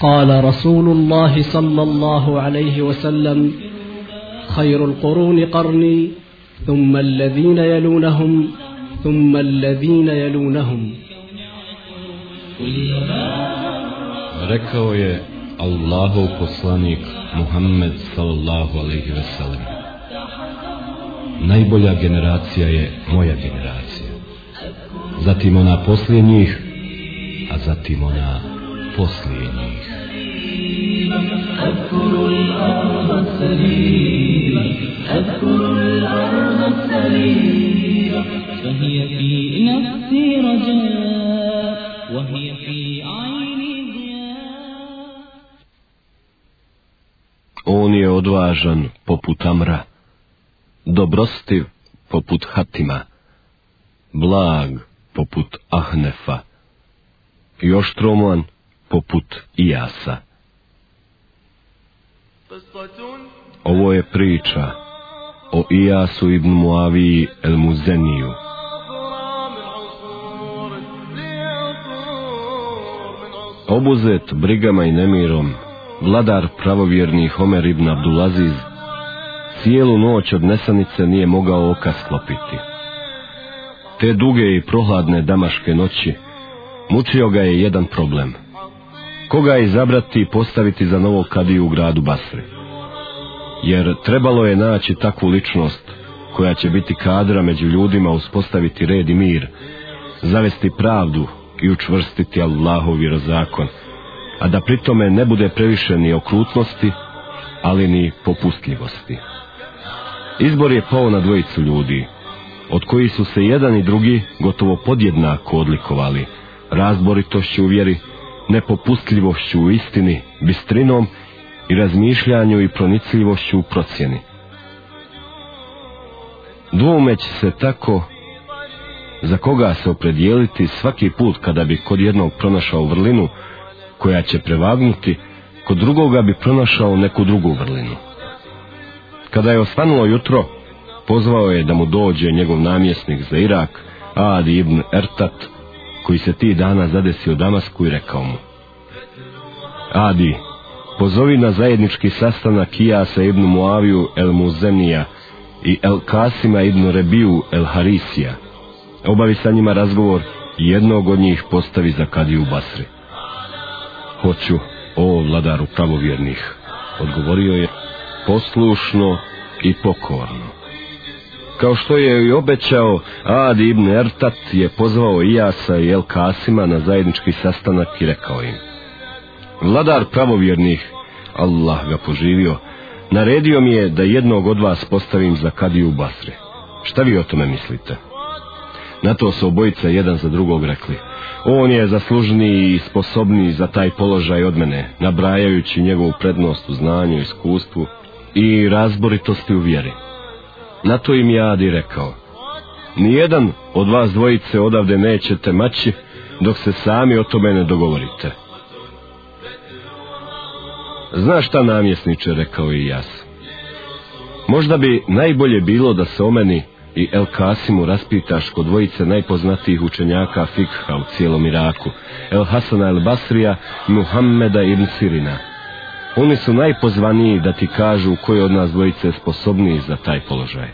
قال رسول الله صلى الله عليه وسلم خير القرون قرني ثم الذين يلونهم ثم الذين يلونهم Rekao je Allahov poslanik Muhammed sallallahu alaihi ve sellem. Najbolja generacija je moja generacija. Zatim ona poslije njih, a zatim ona poslije njih. On je odvažan poput Amra, dobrostiv poput Hatima, blag poput Ahnefa i oštroman poput Ijasa. Ovo je priča o Ijasu ibn Muaviji el Muzeniju. Obuzet brigama i nemirom, vladar pravovjernih Omer ibn Abdulaziz cijelu noć od nesanice nije mogao oka sklopiti. Te duge i prohladne damaške noći mučio ga je jedan problem. Koga izabrati i postaviti za novog kadiju u gradu Basri? Jer trebalo je naći takvu ličnost koja će biti kadra među ljudima uspostaviti red i mir, zavesti pravdu i učvrstiti Allahov vjerozakon, a da pritome ne bude previše ni okrutnosti, ali ni popustljivosti. Izbor je pao na dvojicu ljudi, od koji su se jedan i drugi gotovo podjednako odlikovali, razboritošću u vjeri, nepopustljivošću u istini, bistrinom i razmišljanju i pronicljivošću u procjeni. Dvoumeć se tako za koga se opredijeliti svaki put kada bi kod jednog pronašao vrlinu koja će prevagnuti, kod drugoga bi pronašao neku drugu vrlinu. Kada je osvanulo jutro, pozvao je da mu dođe njegov namjesnik za Irak, Adi ibn Ertat, koji se ti dana zadesio Damasku i rekao mu Adi, pozovi na zajednički sastanak Ijasa ibn Muaviju el Muzenija i el Kasima ibn Rebiju el Harisija. Obavi sa njima razgovor i jednog od njih postavi za kadiju Basri. Hoću, o vladaru pravovjernih, odgovorio je poslušno i pokorno. Kao što je i obećao, Adi ibn Ertat je pozvao Ijasa i El Kasima na zajednički sastanak i rekao im. Vladar pravovjernih, Allah ga poživio, naredio mi je da jednog od vas postavim za kadiju Basre. Šta vi o tome mislite? Na to su obojica jedan za drugog rekli. On je zaslužniji i sposobniji za taj položaj od mene, nabrajajući njegovu prednost u znanju, iskustvu i razboritosti u vjeri. Na to im je Adi rekao. Nijedan od vas dvojice odavde nećete maći dok se sami o tome ne dogovorite. Znaš šta namjesniče, rekao i jas. Možda bi najbolje bilo da se o meni i El Kasimu raspitaš kod dvojice najpoznatijih učenjaka fikha u cijelom Iraku, El Hasana El Basrija Muhammeda ibn Sirina. Oni su najpozvaniji da ti kažu koji od nas dvojice sposobniji za taj položaj.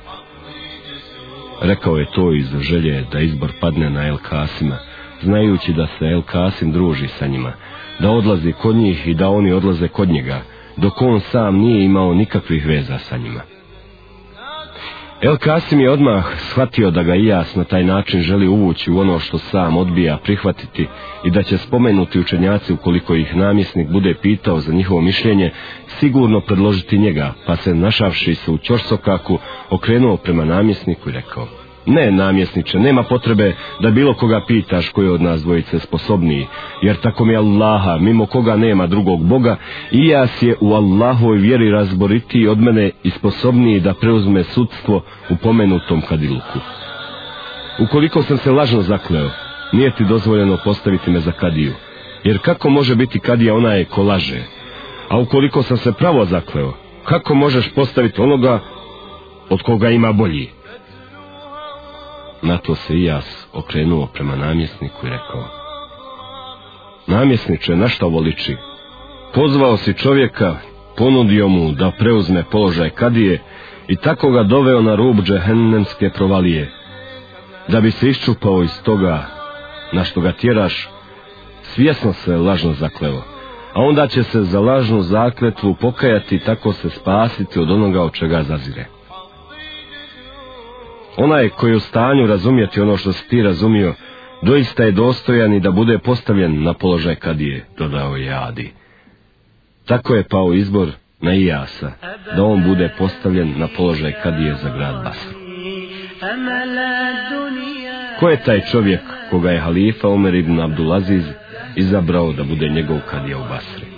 Rekao je to iz želje da izbor padne na El Kasima, znajući da se El Kasim druži sa njima, da odlazi kod njih i da oni odlaze kod njega, dok on sam nije imao nikakvih veza sa njima. El Kasim je odmah shvatio da ga Ijas na taj način želi uvući u ono što sam odbija prihvatiti i da će spomenuti učenjaci ukoliko ih namjesnik bude pitao za njihovo mišljenje, sigurno predložiti njega, pa se našavši se u čorsokaku okrenuo prema namjesniku i rekao Ne, namjesniče, nema potrebe da bilo koga pitaš koji od nas dvojice sposobniji, jer tako mi Allaha, mimo koga nema drugog Boga, i ja je u Allahovoj vjeri razboritiji od mene i sposobniji da preuzme sudstvo u pomenutom kadiluku. Ukoliko sam se lažno zakleo, nije ti dozvoljeno postaviti me za kadiju, jer kako može biti kadija onaj ko laže? A ukoliko sam se pravo zakleo, kako možeš postaviti onoga od koga ima bolji? Na to se Ijas okrenuo prema namjesniku i rekao Namjesniče, na šta ovo? Pozvao si čovjeka, ponudio mu da preuzme položaj kadije i tako ga doveo na rub džehennemske provalije. Da bi se iščupao iz toga na što ga tjeraš, svjesno se lažno zakleo, a onda će se za lažnu zakletvu pokajati i tako se spasiti od onoga od čega zazire. Onaj koji je u stanju razumjeti ono što si ti razumio, doista je dostojan i da bude postavljen na položaj kadije, dodao je Adi. Tako je pao izbor na Ijasa, da on bude postavljen na položaj kadije za grad Basru. Ko je taj čovjek koga je halifa Omer ibn Abdulaziz izabrao da bude njegov kadija u Basri?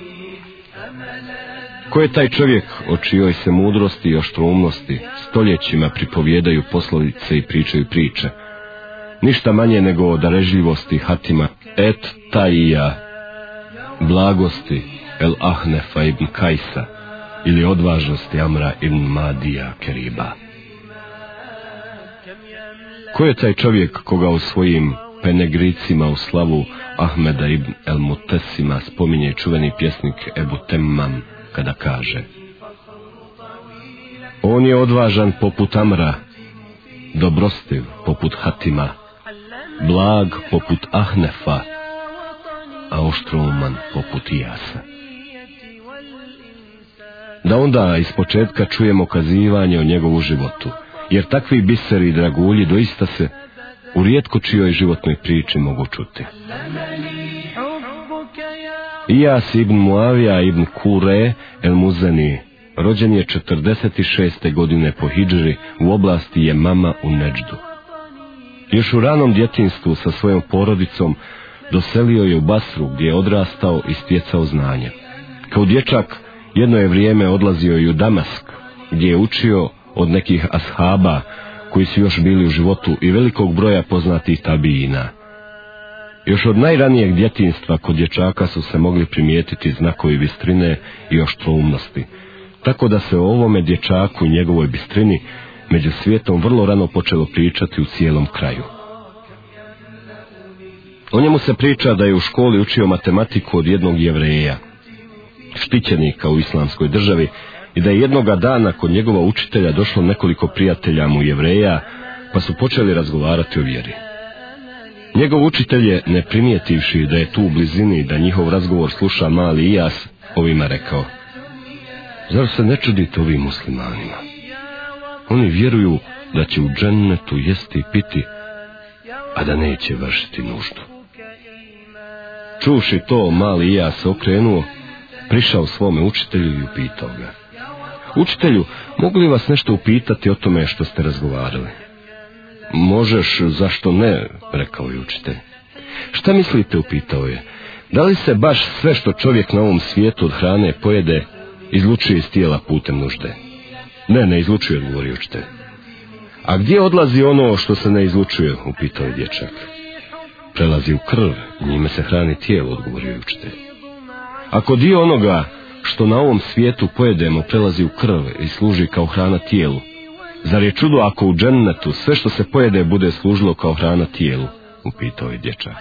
Ko je taj čovjek o čijoj se mudrosti i oštrumnosti stoljećima pripovjedaju poslovice i pričaju priče? Ništa manje nego o darežljivosti Hatima et Taija, blagosti El Ahnefa ibn Kajsa ili odvažnosti Amra ibn Madija Keriba. Ko je taj čovjek koga u svojim penegricima u slavu Ahmeda ibn El Mutesima spominje čuveni pjesnik Ebu Temmam kada kaže On je odvažan poput Amra, dobrostiv poput Hatima, blag poput Ahnefa, a oštrouman poput Ijasa. Da onda iz početka čujemo kazivanje o njegovu životu, jer takvi biseri i dragulji doista se u rijetko čijoj životnoj priči mogu čuti. Ijas ibn Muavija ibn Kure el Muzani, rođen je 46. godine po Hidžri u oblasti je mama u Neđdu. Još u ranom djetinstvu sa svojom porodicom doselio je u Basru gdje je odrastao i stjecao znanje. Kao dječak jedno je vrijeme odlazio i u Damask gdje je učio od nekih ashaba koji su još bili u životu i velikog broja poznatih tabijina. Još od najranijeg djetinstva kod dječaka su se mogli primijetiti znakovi bistrine i oštroumnosti, tako da se o ovome dječaku i njegovoj bistrini među svijetom vrlo rano počelo pričati u cijelom kraju. O njemu se priča da je u školi učio matematiku od jednog jevreja, štićenika u islamskoj državi, i da je jednoga dana kod njegova učitelja došlo nekoliko prijatelja mu jevreja, pa su počeli razgovarati o vjeri. Njegov učitelj je, ne primijetivši da je tu u blizini da njihov razgovor sluša mali Ijas, ovima rekao, Zar se ne čudite ovim muslimanima? Oni vjeruju da će u džennetu jesti i piti, a da neće vršiti nuždu. Čuši to, mali Ijas okrenuo, prišao svome učitelju i upitao ga. Učitelju, mogu li vas nešto upitati o tome što ste razgovarali? Možeš, zašto ne, rekao je učitelj. Šta mislite, upitao je. Da li se baš sve što čovjek na ovom svijetu od hrane pojede, izlučuje iz tijela putem nužde? Ne, ne izlučuje, odgovorio učitelj. A gdje odlazi ono što se ne izlučuje, upitao je dječak. Prelazi u krv, njime se hrani tijelo, odgovorio je učitelj. Ako dio onoga što na ovom svijetu pojedemo prelazi u krv i služi kao hrana tijelu, zar je čudo ako u džennetu sve što se pojede bude služilo kao hrana tijelu, upitao je dječak.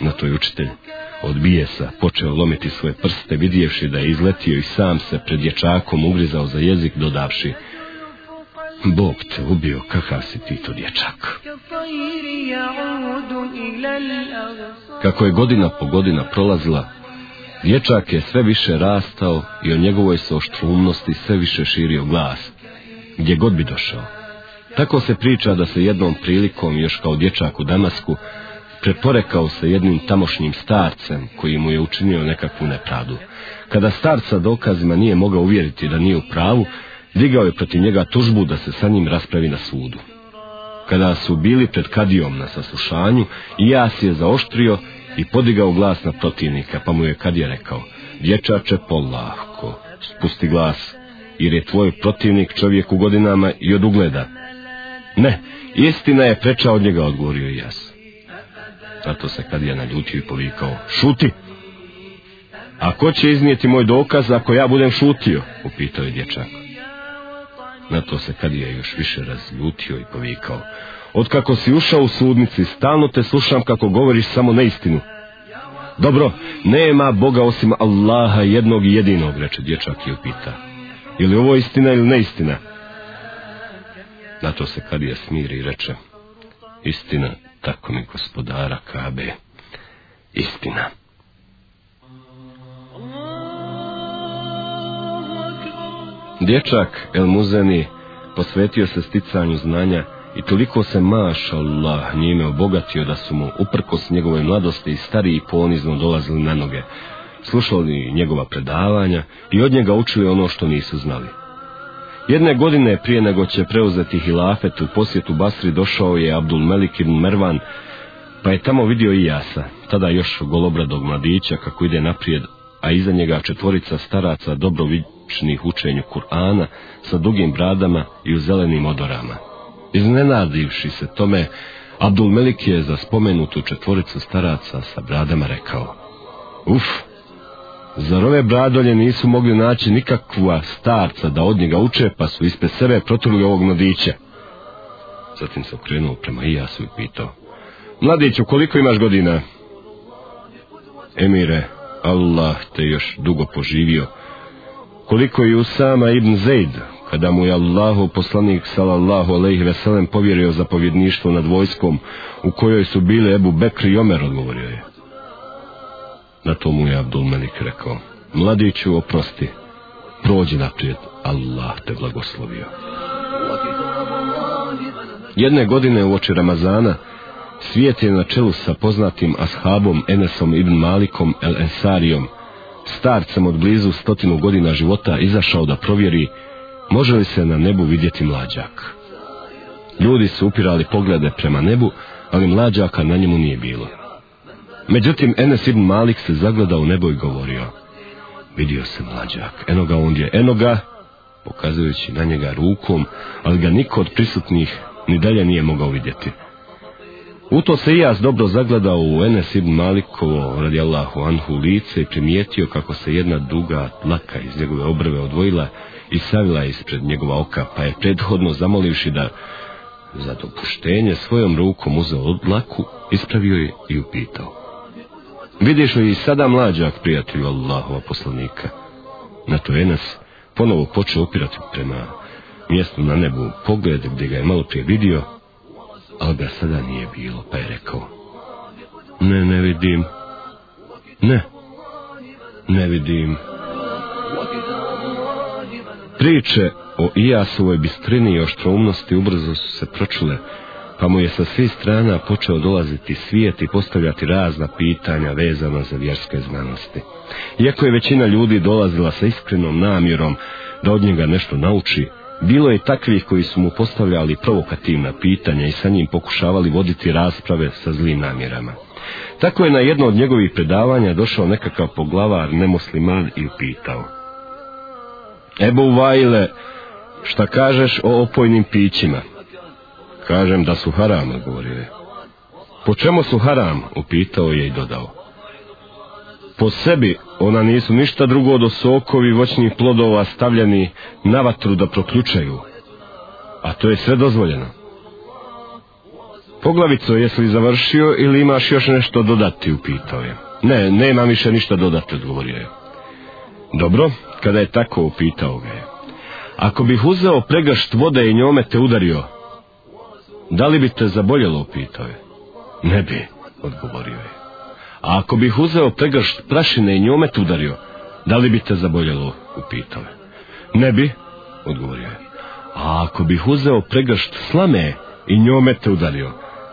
Na to učitelj od bijesa počeo lomiti svoje prste vidjevši da je izletio i sam se pred dječakom ugrizao za jezik dodavši Bog te ubio, kakav si ti to dječak. Kako je godina po godina prolazila, dječak je sve više rastao i o njegovoj se oštrumnosti sve više širio glas, gdje god bi došao. Tako se priča da se jednom prilikom, još kao dječak u Damasku, preporekao se jednim tamošnjim starcem koji mu je učinio nekakvu nepravdu. Kada starca dokazima nije mogao uvjeriti da nije u pravu, digao je protiv njega tužbu da se sa njim raspravi na sudu. Kada su bili pred kadijom na saslušanju, Ijas je zaoštrio i podigao glas na protivnika, pa mu je kadija rekao, dječače polahko, spusti glas, jer je tvoj protivnik čovjek u godinama i od ugleda. Ne, istina je preča od njega, odgovorio Ijas. Zato se kadija naljutio i povikao, šuti! A ko će iznijeti moj dokaz ako ja budem šutio? upitao je dječak. Na to se kadija još više razljutio i povikao. Od kako si ušao u sudnici, stalno te slušam kako govoriš samo neistinu. Dobro, nema Boga osim Allaha jednog i jedinog, reče dječak i upita. Je li ovo istina ili neistina? Na to se Kadija smiri i reče, istina, tako mi gospodara Kabe, istina. Dječak El Muzeni posvetio se sticanju znanja i toliko se maš Allah njime obogatio da su mu uprkos njegove mladosti i stariji ponizno dolazili na noge, slušali njegova predavanja i od njega učili ono što nisu znali. Jedne godine prije nego će preuzeti hilafet u posjetu Basri došao je Abdul Melik ibn Mervan, pa je tamo vidio i jasa, tada još golobradog mladića kako ide naprijed, a iza njega četvorica staraca dobrovičnih učenju Kur'ana sa dugim bradama i u zelenim odorama. Iznenadivši se tome, Abdul Melik je za spomenutu četvoricu staraca sa bradama rekao Uf, zar ove bradolje nisu mogli naći nikakva starca da od njega uče, pa su ispred sebe proturili ovog mladića? Zatim se okrenuo prema Ijasu i pitao Mladiću, koliko imaš godina? Emire, Allah te još dugo poživio. Koliko je Usama ibn Zaid, kada mu je Allahu poslanik sallallahu alejhi ve sellem povjerio zapovjedništvo nad vojskom u kojoj su bile Ebu Bekri i Omer odgovorio je. Na to mu je Abdul Melik rekao, mladiću oprosti, prođi naprijed, Allah te blagoslovio. Jedne godine u oči Ramazana, svijet je na čelu sa poznatim ashabom Enesom ibn Malikom el Ensarijom, starcem od blizu stotinu godina života, izašao da provjeri može li se na nebu vidjeti mlađak. Ljudi su upirali poglede prema nebu, ali mlađaka na njemu nije bilo. Međutim, Enes ibn Malik se zagledao u nebo i govorio, vidio se mlađak, eno ga ondje, eno ga, pokazujući na njega rukom, ali ga niko od prisutnih ni dalje nije mogao vidjeti. U to se i jas dobro zagledao u Enes ibn Malikovo radijallahu anhu lice i primijetio kako se jedna duga tlaka iz njegove obrve odvojila i savila ispred njegova oka, pa je prethodno zamolivši da za dopuštenje svojom rukom uzeo dlaku, ispravio je i upitao. Vidiš li i sada mlađak prijatelju Allahova poslanika? Na to Enes ponovo počeo upirati prema mjestu na nebu pogled gdje ga je malo prije vidio, ali ga sada nije bilo, pa je rekao. Ne, ne vidim. Ne, ne vidim. Priče o Ijasovoj bistrini i oštroumnosti ubrzo su se pročule, pa mu je sa svih strana počeo dolaziti svijet i postavljati razna pitanja vezana za vjerske znanosti. Iako je većina ljudi dolazila sa iskrenom namjerom da od njega nešto nauči, bilo je takvih koji su mu postavljali provokativna pitanja i sa njim pokušavali voditi rasprave sa zlim namjerama. Tako je na jedno od njegovih predavanja došao nekakav poglavar nemusliman i upitao. Ebu Vajle, šta kažeš o opojnim pićima? Kažem da su haram, odgovorio je. Po čemu su haram? Upitao je i dodao. Po sebi ona nisu ništa drugo do sokovi voćnih plodova stavljeni na vatru da proključaju. A to je sve dozvoljeno. Poglavico, jesi li završio ili imaš još nešto dodati, upitao je. Ne, nema više ništa dodati, odgovorio je. Dobro, kada je tako upitao ga je. Ako bih uzeo pregršt vode i njome te udario, da li bi te zaboljelo, upitao je. Ne bi, odgovorio je. A ako bih uzeo pregršt prašine i njome udario, da li bi te zaboljelo, upitao je. Ne bi, odgovorio je. A ako bih uzeo pregršt slame i njome te udario,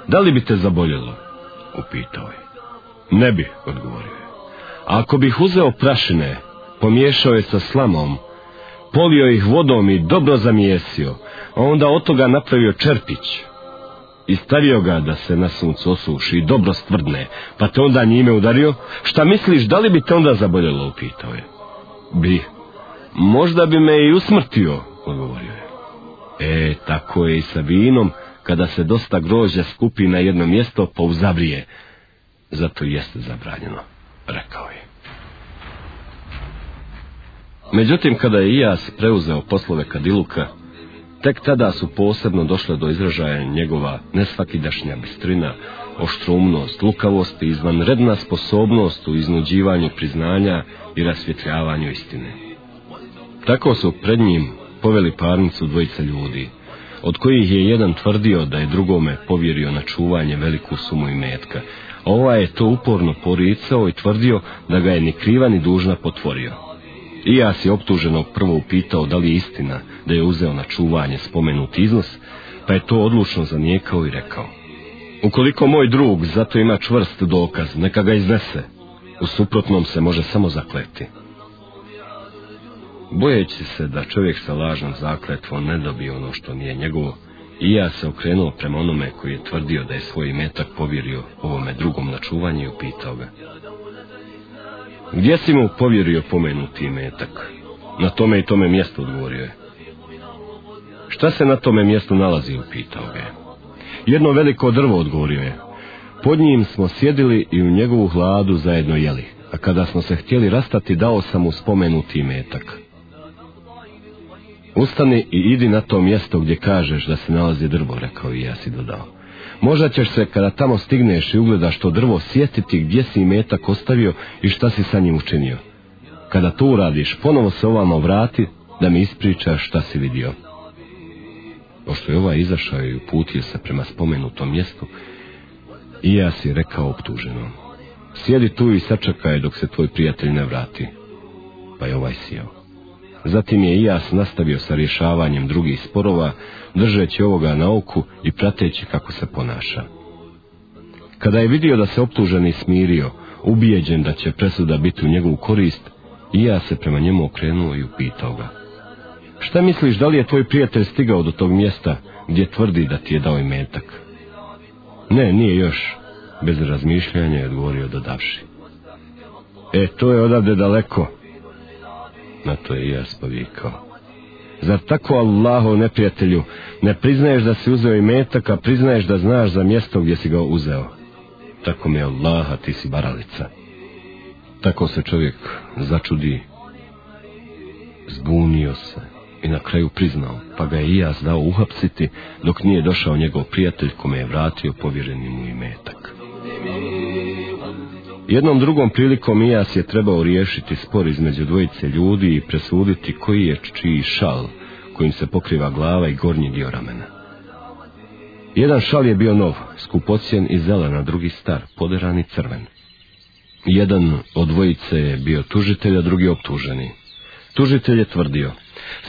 da li bi te zaboljelo, upitao je. Ne bi, odgovorio je. A ako bih uzeo prašine pomiješao je sa slamom, polio ih vodom i dobro zamijesio, a onda od toga napravio čerpić i stavio ga da se na suncu osuši i dobro stvrdne, pa te onda njime udario, šta misliš, da li bi te onda zaboljelo, upitao je. Bi, možda bi me i usmrtio, odgovorio je. E, tako je i sa vinom, kada se dosta grožđa skupi na jedno mjesto, pouzabrije. Zato jeste zabranjeno, rekao je. Međutim, kada je Ijas preuzeo poslove Kadiluka, tek tada su posebno došle do izražaja njegova nesvakidašnja bistrina, oštrumnost, lukavost i izvanredna sposobnost u iznuđivanju priznanja i rasvjetljavanju istine. Tako su pred njim poveli parnicu dvojica ljudi, od kojih je jedan tvrdio da je drugome povjerio na čuvanje veliku sumu i metka, a ovaj je to uporno poricao i tvrdio da ga je ni kriva ni dužna potvorio. Ijas je optuženog prvo upitao da li je istina da je uzeo na čuvanje spomenut iznos, pa je to odlučno zanijekao i rekao. Ukoliko moj drug zato ima čvrst dokaz, neka ga iznese. U suprotnom se može samo zakleti. Bojeći se da čovjek sa lažnom zakletvom ne dobije ono što nije njegovo, i ja se okrenuo prema onome koji je tvrdio da je svoj metak povjerio ovome drugom na čuvanje i upitao ga. Gdje si mu povjerio pomenuti metak? Na tome i tome mjestu odgovorio je. Šta se na tome mjestu nalazi, upitao ga je. Jedno veliko drvo odgovorio je. Pod njim smo sjedili i u njegovu hladu zajedno jeli, a kada smo se htjeli rastati, dao sam mu spomenuti metak. Ustani i idi na to mjesto gdje kažeš da se nalazi drvo, rekao i ja si dodao. Možda ćeš se kada tamo stigneš i ugledaš to drvo sjetiti gdje si metak ostavio i šta si sa njim učinio. Kada to uradiš, ponovo se ovamo vrati da mi ispričaš šta si vidio. Pošto je ovaj izašao i uputio se prema spomenutom mjestu, i ja si rekao optuženo, sjedi tu i sačekaj dok se tvoj prijatelj ne vrati. Pa je ovaj sjeo. Zatim je Ijas nastavio sa rješavanjem drugih sporova, držeći ovoga na oku i prateći kako se ponaša. Kada je vidio da se optuženi smirio, ubijeđen da će presuda biti u njegovu korist, Ijas se prema njemu okrenuo i upitao ga. Šta misliš, da li je tvoj prijatelj stigao do tog mjesta gdje tvrdi da ti je dao imetak? Ne, nije još, bez razmišljanja je odgovorio dodavši. E, to je odavde daleko. Na to je Ijas povikao. Zar tako Allaho neprijatelju ne priznaješ da si uzeo imetak, a priznaješ da znaš za mjesto gdje si ga uzeo? Tako mi je Allaha, ti si baralica. Tako se čovjek začudi, zbunio se i na kraju priznao, pa ga je i ja dao uhapsiti dok nije došao njegov prijatelj kome je vratio povjereni mu imetak. Jednom drugom prilikom Ijas je trebao riješiti spor između dvojice ljudi i presuditi koji je čiji šal kojim se pokriva glava i gornji dio ramena. Jedan šal je bio nov, skupocjen i zelen, a drugi star, poderan i crven. Jedan od dvojice je bio tužitelj, a drugi optuženi. Tužitelj je tvrdio,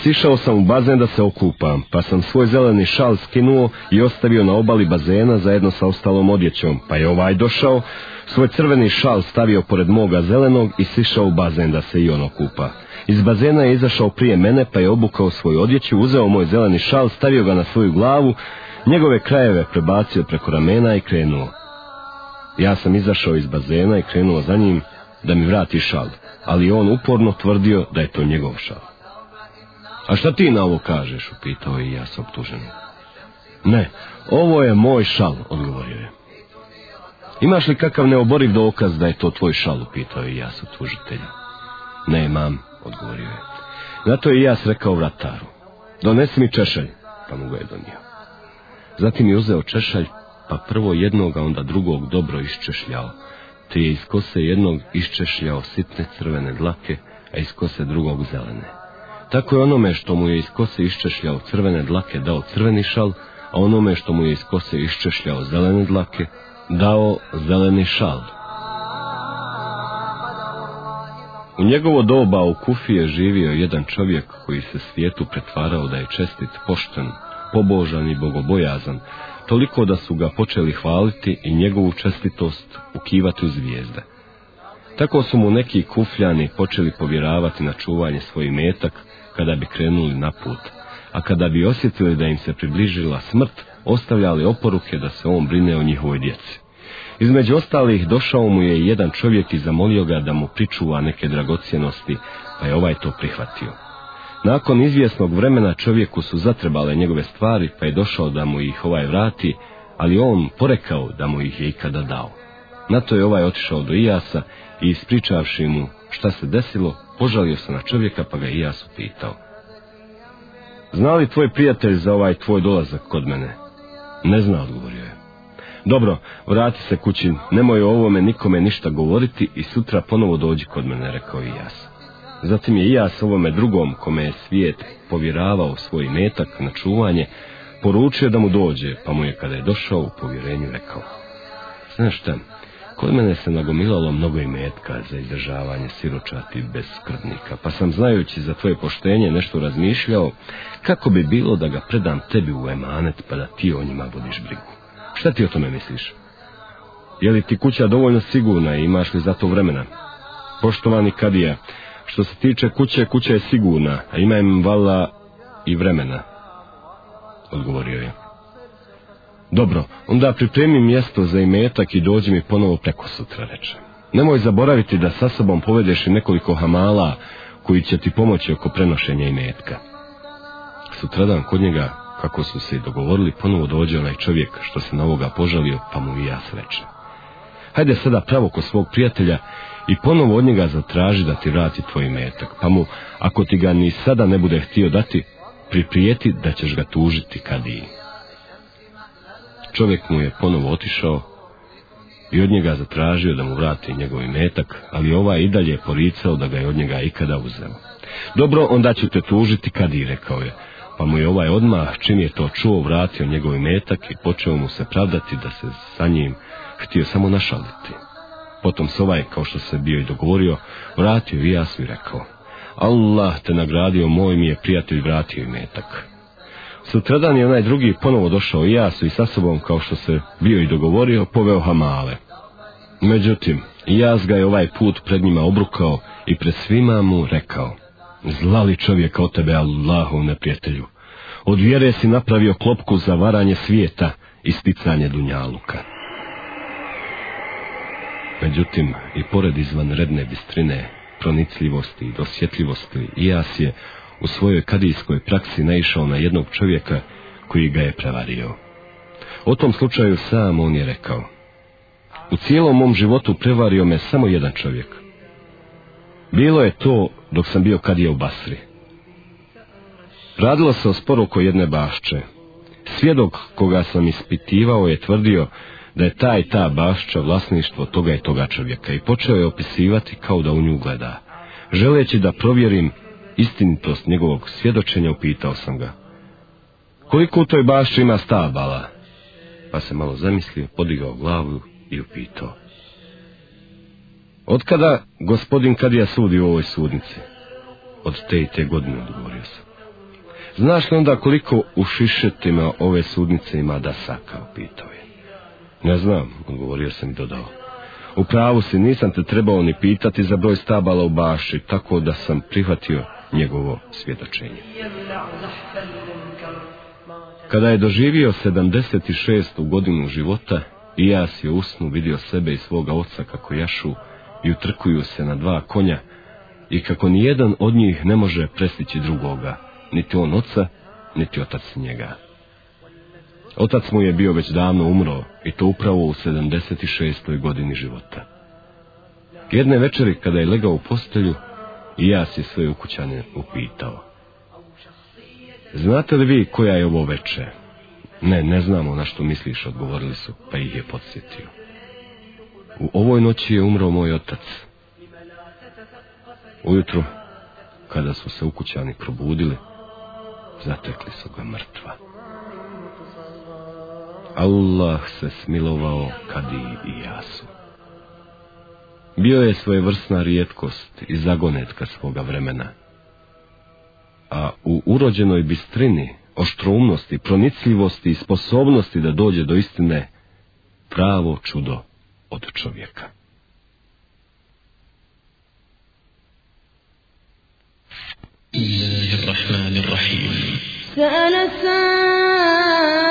sišao sam u bazen da se okupam, pa sam svoj zeleni šal skinuo i ostavio na obali bazena zajedno sa ostalom odjećom, pa je ovaj došao, svoj crveni šal stavio pored moga zelenog i sišao u bazen da se i on okupa. Iz bazena je izašao prije mene, pa je obukao svoju odjeću, uzeo moj zeleni šal, stavio ga na svoju glavu, njegove krajeve prebacio preko ramena i krenuo. Ja sam izašao iz bazena i krenuo za njim da mi vrati šal, ali on uporno tvrdio da je to njegov šal. A šta ti na ovo kažeš, upitao je ja s optuženom. Ne, ovo je moj šal, odgovorio je. Imaš li kakav neoboriv dokaz da je to tvoj šal, upitao je ja s tužitelja. Ne, mam, odgovorio je. Na to je jas rekao vrataru. Donesi mi češalj, pa mu ga je donio. Zatim je uzeo češalj, pa prvo jednoga, onda drugog dobro iščešljao, te je iz kose jednog iščešljao sitne crvene dlake, a iz kose drugog zelene. Tako je onome što mu je iz kose iščešljao crvene dlake dao crveni šal, a onome što mu je iz kose iščešljao zelene dlake dao zeleni šal. U njegovo doba u Kufi je živio jedan čovjek koji se svijetu pretvarao da je čestit, pošten, pobožan i bogobojazan, toliko da su ga počeli hvaliti i njegovu čestitost ukivati u zvijezde. Tako su mu neki kufljani počeli povjeravati na čuvanje svoj metak kada bi krenuli na put, a kada bi osjetili da im se približila smrt, ostavljali oporuke da se on brine o njihovoj djeci. Između ostalih došao mu je jedan čovjek i zamolio ga da mu pričuva neke dragocjenosti, pa je ovaj to prihvatio. Nakon izvjesnog vremena čovjeku su zatrebale njegove stvari, pa je došao da mu ih ovaj vrati, ali on porekao da mu ih je ikada dao. Na to je ovaj otišao do Ijasa i ispričavši mu šta se desilo, požalio se na čovjeka pa ga Ijas upitao. Zna li tvoj prijatelj za ovaj tvoj dolazak kod mene? Ne zna, odgovorio je. Dobro, vrati se kući, nemoj o ovome nikome ništa govoriti i sutra ponovo dođi kod mene, rekao i jas. Zatim je i jas ovome drugom, kome je svijet povjeravao svoj metak na čuvanje, poručio da mu dođe, pa mu je kada je došao u povjerenju rekao. Znaš šta, kod mene se nagomilalo mnogo imetka za izdržavanje siročati bez skrbnika, pa sam znajući za tvoje poštenje nešto razmišljao kako bi bilo da ga predam tebi u emanet pa da ti o njima vodiš brigu. Šta ti o tome misliš? Je li ti kuća dovoljno sigurna i imaš li za to vremena? Poštovani Kadija, što se tiče kuće, kuća je sigurna, a ima im vala i vremena, odgovorio je. Dobro, onda pripremi mjesto za imetak i dođi mi ponovo preko sutra, reče. Nemoj zaboraviti da sa sobom povedeš i nekoliko hamala koji će ti pomoći oko prenošenja imetka. Sutradan kod njega, kako su se i dogovorili, ponovo dođe onaj čovjek što se na ovoga požalio, pa mu i ja sreće. Hajde sada pravo kod svog prijatelja i ponovo od njega zatraži da ti vrati tvoj metak, pa mu, ako ti ga ni sada ne bude htio dati, priprijeti da ćeš ga tužiti kad i. Čovjek mu je ponovo otišao i od njega zatražio da mu vrati njegov metak, ali ovaj i dalje poricao da ga je od njega ikada uzeo. Dobro, onda ću te tužiti kad i rekao je, pa mu je ovaj odmah, čim je to čuo, vratio njegov metak i počeo mu se pravdati da se sa njim htio samo našaliti. Potom se ovaj, kao što se bio i dogovorio, vratio i jasno i rekao, Allah te nagradio, moj mi je prijatelj vratio i metak. Sutradan je onaj drugi ponovo došao i jasu i sa sobom, kao što se bio i dogovorio, poveo hamale. Međutim, jas ga je ovaj put pred njima obrukao i pred svima mu rekao, zlali čovjek od tebe, Allahu neprijatelju, od vjere si napravio klopku za varanje svijeta i sticanje dunjaluka. Međutim, i pored izvanredne bistrine, pronicljivosti i dosjetljivosti, Ijas je u svojoj kadijskoj praksi naišao na jednog čovjeka koji ga je prevario. O tom slučaju sam on je rekao. U cijelom mom životu prevario me samo jedan čovjek. Bilo je to dok sam bio kadija u Basri. Radilo se o sporu oko jedne bašče. Svjedok koga sam ispitivao je tvrdio da je ta i ta bašća vlasništvo toga i toga čovjeka i počeo je opisivati kao da u nju gleda. Želeći da provjerim istinitost njegovog svjedočenja, upitao sam ga. Koliko u toj bašći ima stabala? Pa se malo zamislio, podigao glavu i upitao. Otkada gospodin Kadija sudi u ovoj sudnici? Od te i te godine, odgovorio sam. Znaš li onda koliko u šišetima ove sudnice ima dasaka, upitao je. Ne znam, odgovorio sam i dodao. U pravu si, nisam te trebao ni pitati za broj stabala u baši, tako da sam prihvatio njegovo svjedočenje. Kada je doživio 76. godinu života, Ijas je usnu vidio sebe i svoga oca kako jašu i utrkuju se na dva konja i kako nijedan od njih ne može prestići drugoga, niti on oca, niti otac njega. Otac mu je bio već davno umro i to upravo u 76. godini života. Jedne večeri kada je legao u postelju, i ja si sve ukućane upitao. Znate li vi koja je ovo veče? Ne, ne znamo na što misliš, odgovorili su, pa ih je podsjetio. U ovoj noći je umro moj otac. Ujutru, kada su se ukućani probudili, zatekli su ga mrtva. Allah se smilovao kadi i jasu. Bio je svojevrsna rijetkost i zagonetka svoga vremena. A u urođenoj bistrini, oštrumnosti, pronicljivosti i sposobnosti da dođe do istine, pravo čudo od čovjeka. Bismillahirrahmanirrahim. سأل سائل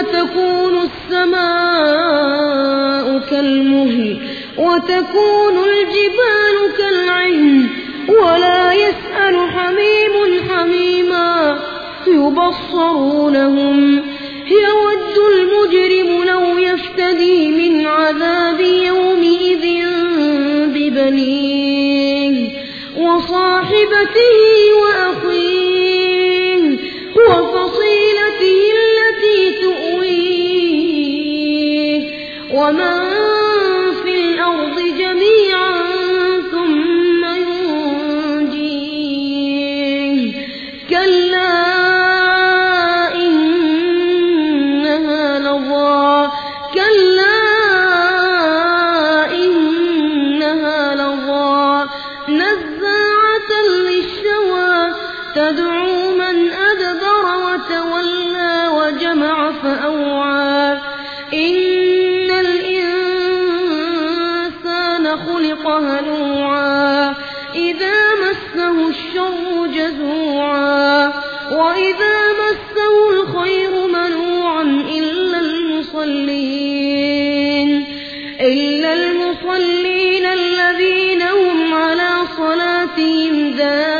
وتكون السماء كالمهل وتكون الجبال كالعهن ولا يسأل حميم حميما يبصرونهم يود المجرم لو يفتدي من عذاب يومئذ ببنيه وصاحبته ومن المصلين الذين هم على صلاتهم دائمون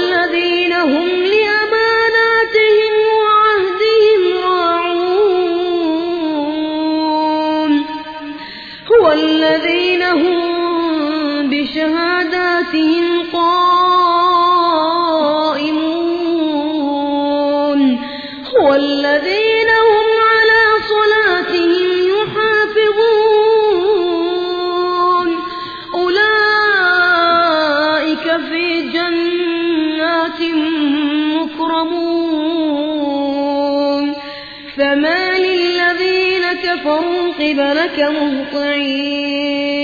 بشهاداتهم قائمون. هو هم على صلاتهم يحافظون. أولئك في جنات مكرمون. فما للذين كفروا قبلك مهطعين.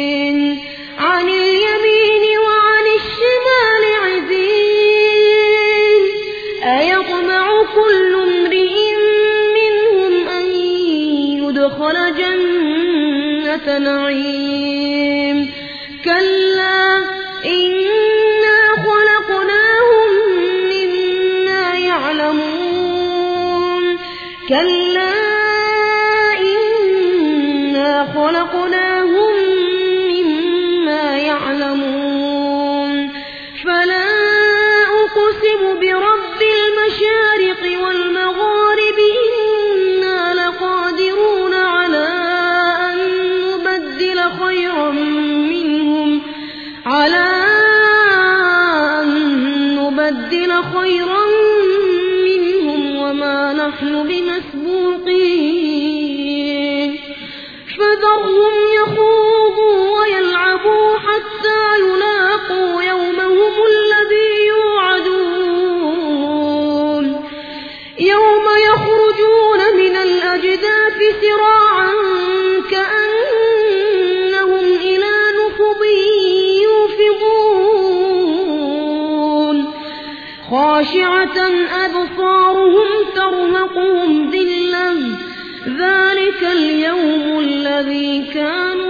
نبدل خيرا منهم وما نحن بمسبوقين. فذرهم يخوضوا خاشعة أبصارهم ترهقهم ذلة ذلك اليوم الذي كانوا